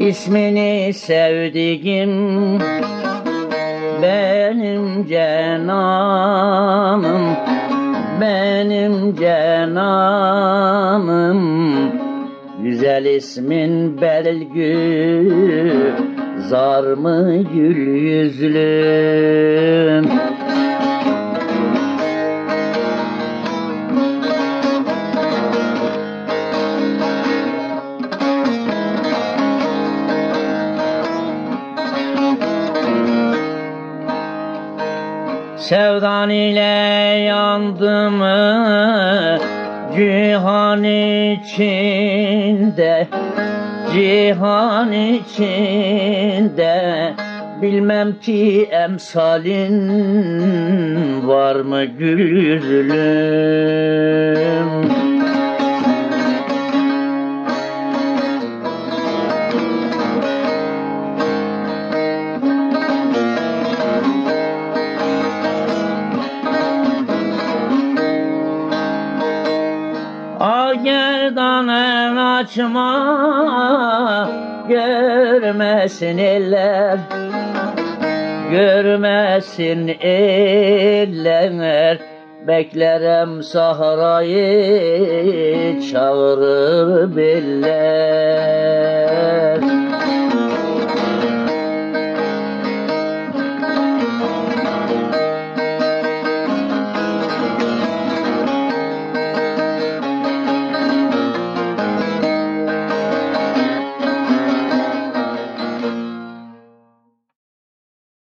İsmini sevdiğim benim cenanım benim cenanım Güzel ismin belgü zar mı gül yüzlüm Sevdan ile yandım cihan içinde Cihan içinde Bilmem ki emsalin var mı gülüm gerdanın açma görmesin eller. Görmesin eller beklerim sahrayı çağırır biller